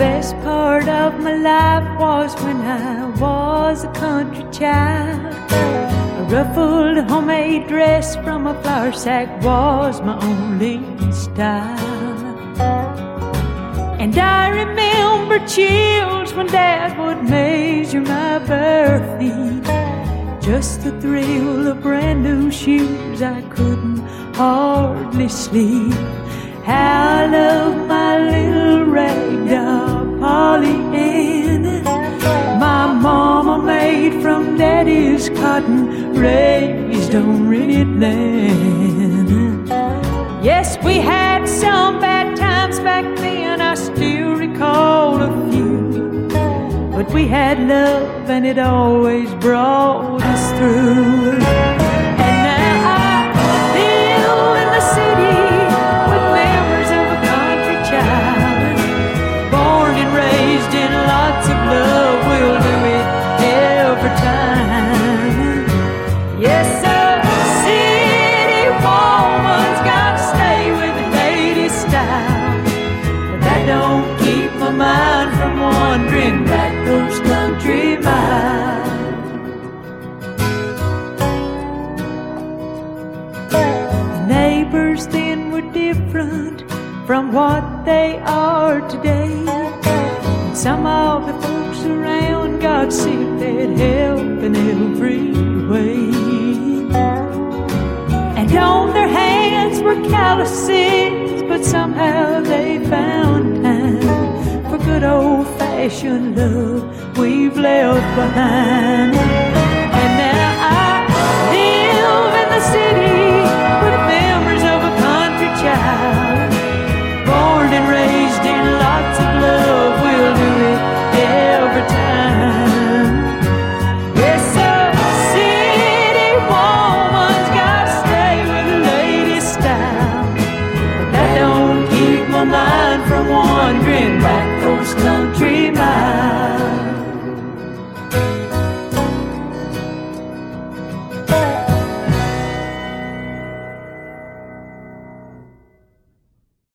best part of my life was when I was a country child. A ruffled homemade dress from a flour sack was my only style. And I remember chills when Dad would measure my bare feet. Just the thrill of brand new shoes, I couldn't hardly sleep. Daddy's cotton, raised on red land. Yes, we had some bad times back then, I still recall a few. But we had love and it always brought us through. Wandering back those country miles. The neighbors then were different from what they are today. And some of the folks around got sick, they'd help in every way. And on their hands were calluses, but somehow they found time old love we've left behind. And now I live in the city with memories of a country child. Born and raised in lots of love, we'll do it every time. Yes, a city woman's gotta stay with the lady style. But that don't keep my mind from wandering